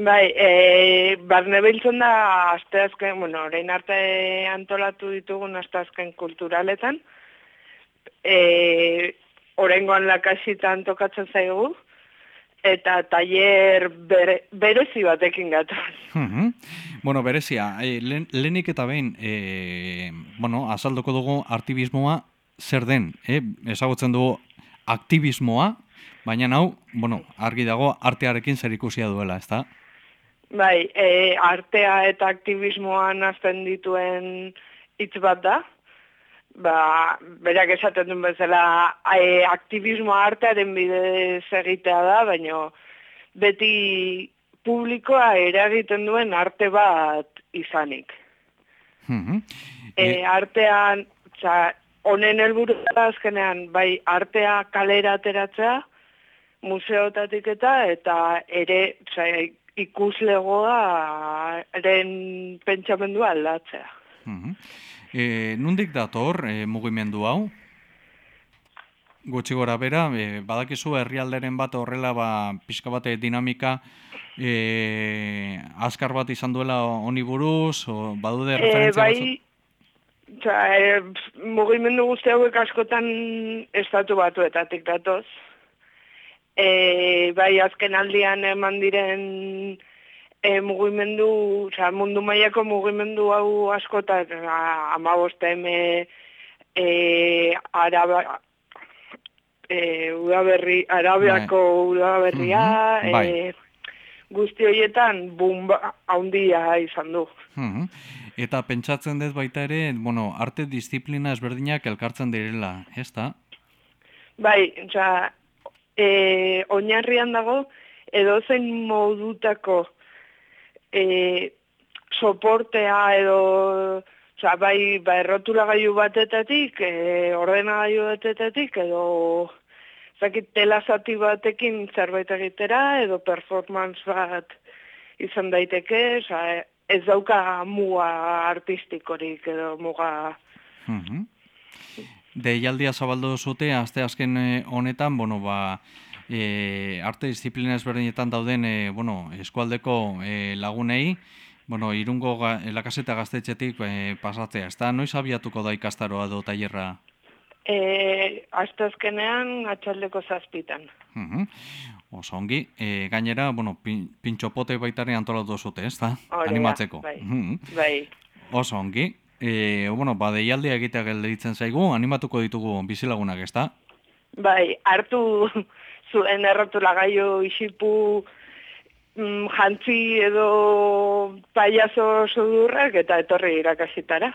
Bai, e, barne biltzen da asteazken, bueno, orain arte antolatu ditugun asteazken kulturaletan. E, Orengoan lakasitan tokatzen zaigu, eta tailer bere, berezi batekin. Mhm. Bueno, berezia, e, lehenik eta behin, e, bueno, azalduko dugu artibismoa zer den, e, ezagutzen dugu aktivismoa, baina hau, bueno, argi dago artearekin zer ikusia duela, ezta? Bai, e, artea eta aktivismoan azten dituen hitz bat da, ba, berak esaten duen bezala e, aktivismoa artearen bidez egitea da, baina beti publikoa eragiten duen arte bat izanik. Mhm. e, artean, tza, honen helburu da azkenean, bai artea kalera ateratzea, museotatik eta, eta ere tza, ikuslegoa eren pentsamendua aldatzea. Mhm. E, nundik dator e, mugimendu hau? Gutxi gora bera, e, badakizu herrialderen bat horrela ba, pixka bate dinamika e, azkar bat izan duela honi buruz, o, badude referentzia e, bai, Oza, e, mugimendu guzti hauek askotan estatu batuetatik datoz. E, bai, azken aldian eman diren e, mugimendu, oza, mundu mailako mugimendu hau askotan, ama bosteme, e, araba, e, udaberri, arabiako bai. udaberria, mm bai. e, guzti horietan bumba handia izan du. Mm Eta pentsatzen dut baita ere, bueno, arte disiplina ezberdinak elkartzen direla, ez da? Bai, oza, e, oinarrian dago, edo zen modutako e, soportea edo, oza, bai, ba, errotula gaiu batetatik, e, ordena gaiu batetatik, edo, zakit, telazati batekin zerbait egitera, edo performance bat izan daiteke, oza, ez dauka muga artistikorik edo muga... Mm -hmm. Deialdia zabaldu zute, azte azken eh, honetan, bueno, ba, e, arte disiplina ezberdinetan dauden e, bueno, eskualdeko e, lagunei, bueno, irungo ga, lakaseta gaztetxetik e, pasatzea. Ez da, noiz abiatuko da ikastaroa do tailerra? E, azte azkenean, atxaldeko zazpitan. Mm Oso ongi, e, gainera, bueno, pin, pintxopote baitare antolatu zute, ez da? Animatzeko. Bai, bai. Oso ongi. E, bueno, ba, deialdia egitea gelditzen zaigu, animatuko ditugu bizilagunak, ez da? Bai, hartu zuen erratu lagaio isipu mm, jantzi edo paiazo sudurrak eta etorri irakasitara.